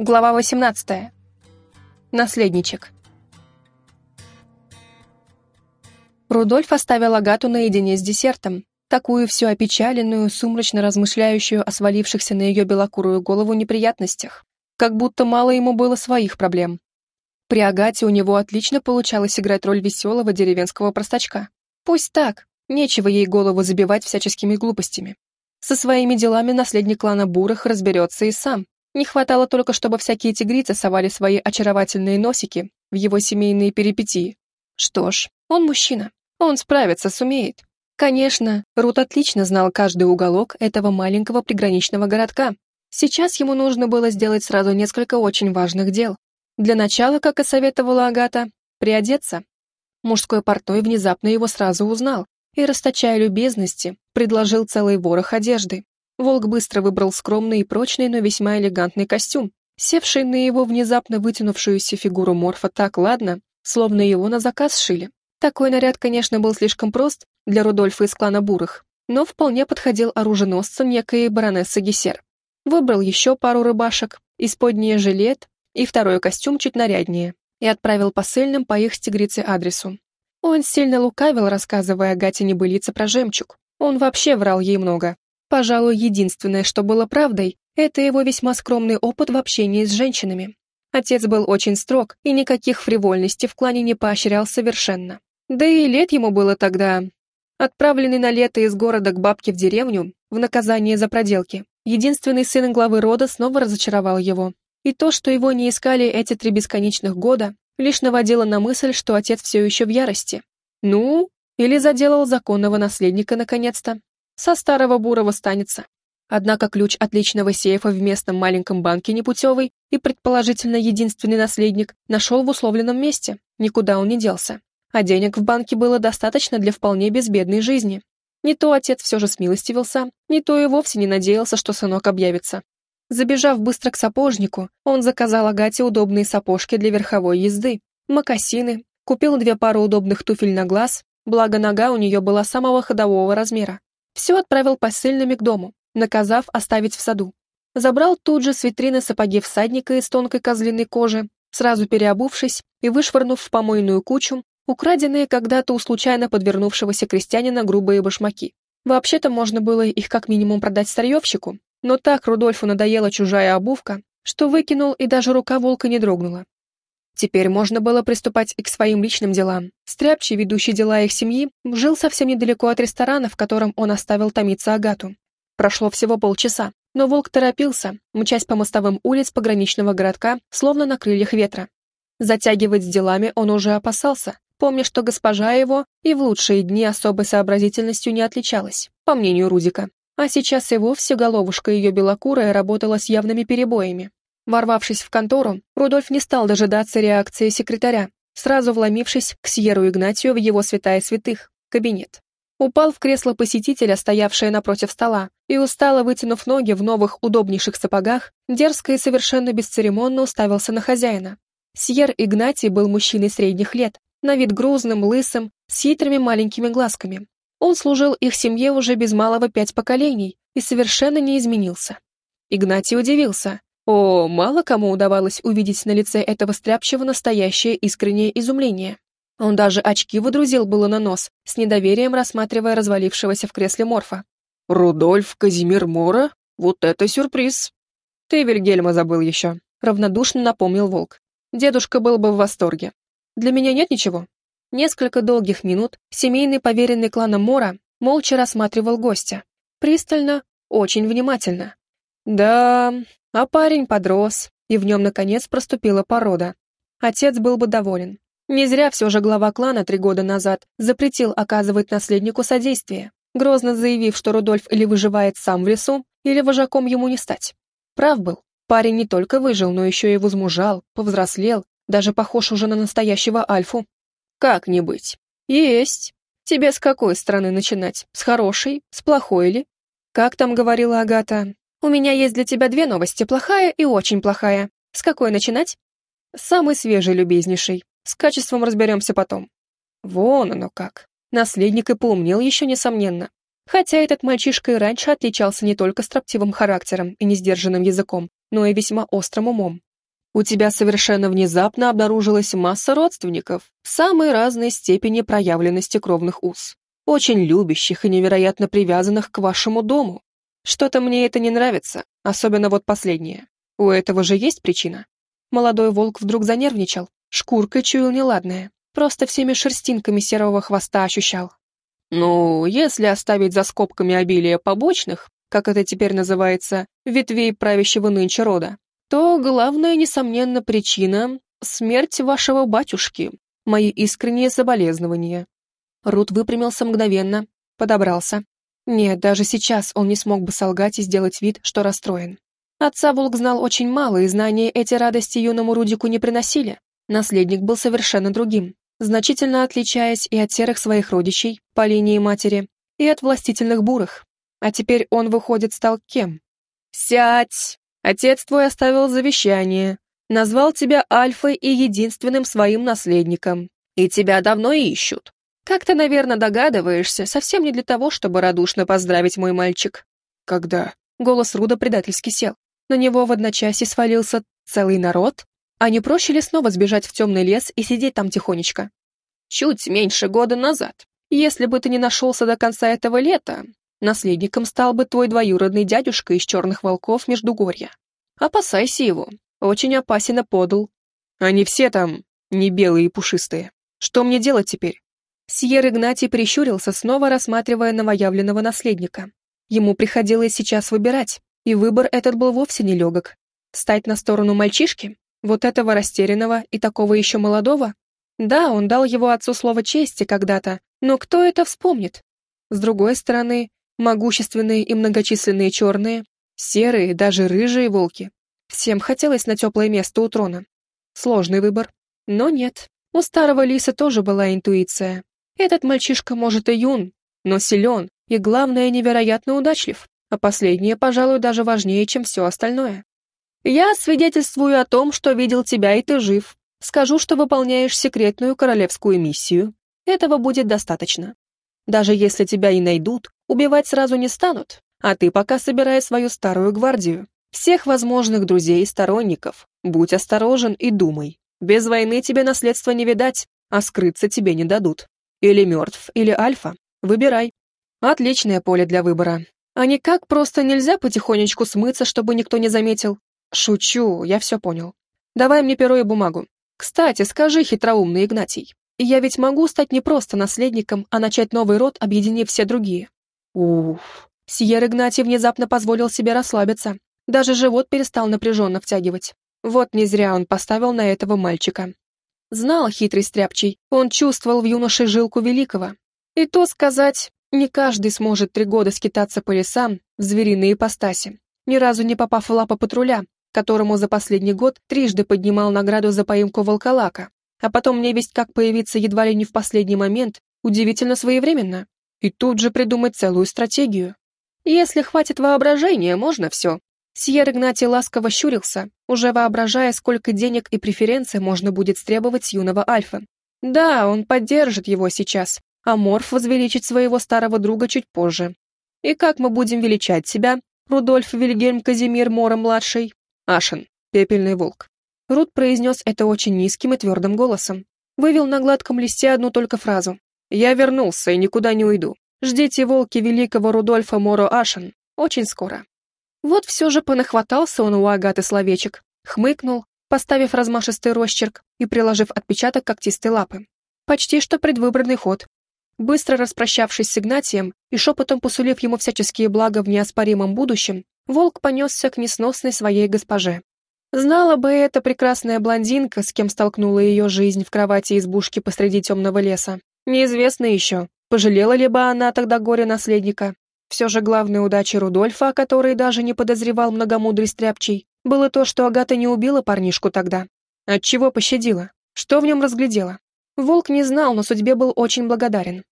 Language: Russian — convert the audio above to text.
Глава 18. Наследничек. Рудольф оставил Агату наедине с десертом, такую всю опечаленную, сумрачно размышляющую о свалившихся на ее белокурую голову неприятностях, как будто мало ему было своих проблем. При Агате у него отлично получалось играть роль веселого деревенского простачка. Пусть так, нечего ей голову забивать всяческими глупостями. Со своими делами наследник клана Бурых разберется и сам, не хватало только, чтобы всякие тигрицы совали свои очаровательные носики в его семейные перипетии. Что ж, он мужчина, он справится, сумеет. Конечно, Рут отлично знал каждый уголок этого маленького приграничного городка. Сейчас ему нужно было сделать сразу несколько очень важных дел. Для начала, как и советовала Агата, приодеться. Мужской портой внезапно его сразу узнал и, расточая любезности, предложил целый ворох одежды. Волк быстро выбрал скромный и прочный, но весьма элегантный костюм, севший на его внезапно вытянувшуюся фигуру Морфа так ладно, словно его на заказ шили. Такой наряд, конечно, был слишком прост для Рудольфа из клана Бурых, но вполне подходил оруженосцу некой баронессы Гессер. Выбрал еще пару рыбашек, исподнее жилет и второй костюм чуть наряднее, и отправил посыльным по их с тигрице адресу. Он сильно лукавил, рассказывая Гате небылицы про жемчуг. Он вообще врал ей много, Пожалуй, единственное, что было правдой, это его весьма скромный опыт в общении с женщинами. Отец был очень строг и никаких фривольностей в клане не поощрял совершенно. Да и лет ему было тогда... Отправленный на лето из города к бабке в деревню, в наказание за проделки, единственный сын главы рода снова разочаровал его. И то, что его не искали эти три бесконечных года, лишь наводило на мысль, что отец все еще в ярости. Ну, или заделал законного наследника наконец-то. Со старого бурого станется. Однако ключ отличного сейфа в местном маленьком банке непутевый и, предположительно, единственный наследник нашел в условленном месте, никуда он не делся. А денег в банке было достаточно для вполне безбедной жизни. Не то отец все же смилостивился, не то и вовсе не надеялся, что сынок объявится. Забежав быстро к сапожнику, он заказал Агате удобные сапожки для верховой езды, мокасины, купил две пары удобных туфель на глаз, благо нога у нее была самого ходового размера. Все отправил посыльными к дому, наказав оставить в саду. Забрал тут же с витрины сапоги всадника из тонкой козлиной кожи, сразу переобувшись и вышвырнув в помойную кучу украденные когда-то у случайно подвернувшегося крестьянина грубые башмаки. Вообще-то можно было их как минимум продать старьевщику, но так Рудольфу надоела чужая обувка, что выкинул и даже рука волка не дрогнула. Теперь можно было приступать и к своим личным делам. Стряпчий, ведущий дела их семьи, жил совсем недалеко от ресторана, в котором он оставил томиться Агату. Прошло всего полчаса, но волк торопился, мчась по мостовым улиц пограничного городка, словно на крыльях ветра. Затягивать с делами он уже опасался, помня, что госпожа его и в лучшие дни особой сообразительностью не отличалась, по мнению Рудика. А сейчас и вовсе головушка ее белокурая работала с явными перебоями. Ворвавшись в контору, Рудольф не стал дожидаться реакции секретаря, сразу вломившись к Сьеру Игнатию в его святая святых, кабинет. Упал в кресло посетителя, стоявшее напротив стола, и устало вытянув ноги в новых удобнейших сапогах, дерзко и совершенно бесцеремонно уставился на хозяина. Сьер Игнатий был мужчиной средних лет, на вид грузным, лысым, с хитрыми маленькими глазками. Он служил их семье уже без малого пять поколений и совершенно не изменился. Игнатий удивился, о, мало кому удавалось увидеть на лице этого стряпчего настоящее искреннее изумление. Он даже очки выдрузил было на нос, с недоверием рассматривая развалившегося в кресле Морфа. «Рудольф Казимир Мора? Вот это сюрприз!» «Ты Вильгельма забыл еще», — равнодушно напомнил Волк. «Дедушка был бы в восторге. Для меня нет ничего». Несколько долгих минут семейный поверенный клана Мора молча рассматривал гостя. Пристально, очень внимательно. Да, а парень подрос, и в нем, наконец, проступила порода. Отец был бы доволен. Не зря все же глава клана три года назад запретил оказывать наследнику содействие, грозно заявив, что Рудольф или выживает сам в лесу, или вожаком ему не стать. Прав был. Парень не только выжил, но еще и возмужал, повзрослел, даже похож уже на настоящего Альфу. Как не быть? Есть. Тебе с какой стороны начинать? С хорошей? С плохой ли? Как там говорила Агата? У меня есть для тебя две новости, плохая и очень плохая. С какой начинать? Самый свежий, любезнейший. С качеством разберемся потом. Вон оно как. Наследник и поумнел еще, несомненно. Хотя этот мальчишка и раньше отличался не только строптивым характером и несдержанным языком, но и весьма острым умом. У тебя совершенно внезапно обнаружилась масса родственников в самой разной степени проявленности кровных уз, очень любящих и невероятно привязанных к вашему дому. Что-то мне это не нравится, особенно вот последнее. У этого же есть причина. Молодой волк вдруг занервничал, шкуркой чуял неладное, просто всеми шерстинками серого хвоста ощущал. Ну, если оставить за скобками обилие побочных, как это теперь называется, ветвей правящего нынче рода, то главная, несомненно, причина — смерть вашего батюшки, мои искренние соболезнования. Рут выпрямился мгновенно, подобрался. Нет, даже сейчас он не смог бы солгать и сделать вид, что расстроен. Отца Волк знал очень мало, и знания эти радости юному Рудику не приносили. Наследник был совершенно другим, значительно отличаясь и от серых своих родичей по линии матери, и от властительных бурых. А теперь он, выходит, стал кем? «Сядь!» Отец твой оставил завещание, назвал тебя Альфой и единственным своим наследником, и тебя давно ищут. Как ты, наверное, догадываешься, совсем не для того, чтобы радушно поздравить мой мальчик. Когда? Голос Руда предательски сел. На него в одночасье свалился целый народ. А не проще ли снова сбежать в темный лес и сидеть там тихонечко? Чуть меньше года назад. Если бы ты не нашелся до конца этого лета, Наследником стал бы твой двоюродный дядюшка из черных волков Междугорья. Опасайся его, очень опасен и подал. Они все там не белые и пушистые. Что мне делать теперь? Сьер Игнатий прищурился, снова рассматривая новоявленного наследника. Ему приходилось сейчас выбирать, и выбор этот был вовсе не легок. Встать на сторону мальчишки, вот этого растерянного и такого еще молодого? Да, он дал его отцу слово чести когда-то, но кто это вспомнит? С другой стороны, Могущественные и многочисленные черные, серые, даже рыжие волки. Всем хотелось на теплое место у трона. Сложный выбор. Но нет. У старого лиса тоже была интуиция. Этот мальчишка, может, и юн, но силен и, главное, невероятно удачлив, а последнее, пожалуй, даже важнее, чем все остальное. Я свидетельствую о том, что видел тебя, и ты жив. Скажу, что выполняешь секретную королевскую миссию. Этого будет достаточно. Даже если тебя и найдут, убивать сразу не станут, а ты пока собирай свою старую гвардию. Всех возможных друзей и сторонников. Будь осторожен и думай. Без войны тебе наследство не видать, а скрыться тебе не дадут. Или мертв, или альфа. Выбирай. Отличное поле для выбора. А никак просто нельзя потихонечку смыться, чтобы никто не заметил. Шучу, я все понял. Давай мне перо и бумагу. Кстати, скажи, хитроумный Игнатий, я ведь могу стать не просто наследником, а начать новый род, объединив все другие. Уф. Сьер Игнатий внезапно позволил себе расслабиться. Даже живот перестал напряженно втягивать. Вот не зря он поставил на этого мальчика. Знал хитрый стряпчий, он чувствовал в юноше жилку великого. И то сказать, не каждый сможет три года скитаться по лесам в звериной ипостаси, ни разу не попав в лапы патруля, которому за последний год трижды поднимал награду за поимку волколака, а потом мне весть как появиться едва ли не в последний момент, удивительно своевременно. И тут же придумать целую стратегию. Если хватит воображения, можно все. Сьер Игнатий ласково щурился, уже воображая, сколько денег и преференций можно будет стребовать с юного Альфа. Да, он поддержит его сейчас, а Морф возвеличит своего старого друга чуть позже. И как мы будем величать себя, Рудольф Вильгельм Казимир Мора-младший? Ашен, пепельный волк. Рут произнес это очень низким и твердым голосом. Вывел на гладком листе одну только фразу. «Я вернулся и никуда не уйду. Ждите волки великого Рудольфа Моро Ашен. Очень скоро». Вот все же понахватался он у Агаты словечек, хмыкнул, поставив размашистый росчерк и приложив отпечаток когтистой лапы. Почти что предвыборный ход. Быстро распрощавшись с Игнатием и шепотом посулив ему всяческие блага в неоспоримом будущем, волк понесся к несносной своей госпоже. Знала бы эта прекрасная блондинка, с кем столкнула ее жизнь в кровати избушки посреди темного леса. Неизвестно еще, пожалела ли бы она тогда горе наследника. Все же главной удачей Рудольфа, о которой даже не подозревал многомудрый стряпчий, было то, что Агата не убила парнишку тогда. Отчего пощадила? Что в нем разглядела? Волк не знал, но судьбе был очень благодарен.